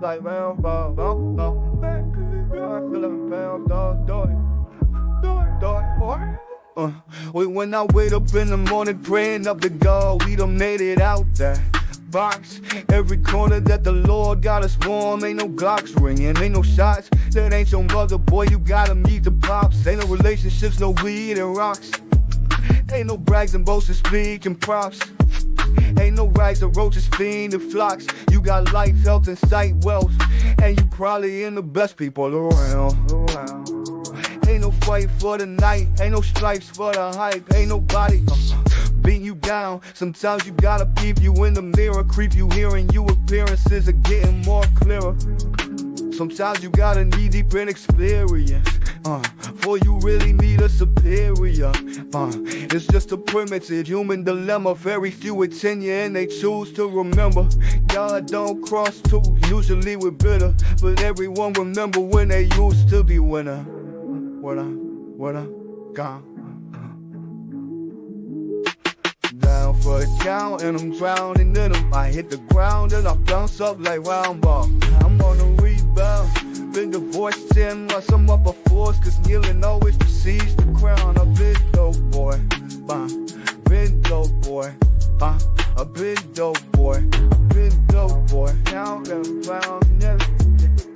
like round ball. Dog, boy. Uh, when I wake up in the morning praying up to God, we done made it out there box. Every corner that the Lord got us warm. Ain't no Glocks ringing, ain't no shots. That ain't your mother, boy. You gotta meet the pops. Ain't no relationships, no weed and rocks. Ain't no brags and boasts and props. No rags or roaches, fiend and flocks. You got life, health, and sight wealth. And you probably in the best people around. Ain't no fight for the night, ain't no stripes for the hype, ain't nobody. Beat you down. Sometimes you gotta peep you in the mirror, creep you hearing you appearances are getting more clearer. Sometimes you gotta need deep in experience, uh, for you really need a superior. Uh, it's just a primitive human dilemma. Very few attend you and they choose to remember. God don't cross two, usually we're bitter, but everyone remember when they used to be winner. What I, gone down for a count and I'm drowning in them. I hit the ground and I bounce up like round ball. I'm on a rebound. Been divorced 10 while I'm up a force, cause kneeling always precedes the crown. I've been dope boy, uh, been dope boy, uh, a been dope boy, been dope boy. Now I'm round, never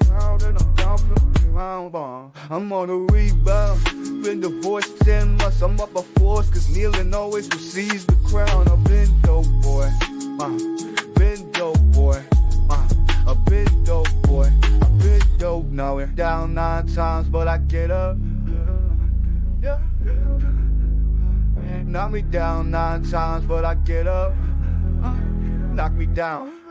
ground and I'm bouncing round ball. I'm on a rebound. Been divorced 10 months, I'm up a force, cause kneeling always receives the crown. I've been nine times, but I get up. Knock me down nine times, but I get up. Knock me down.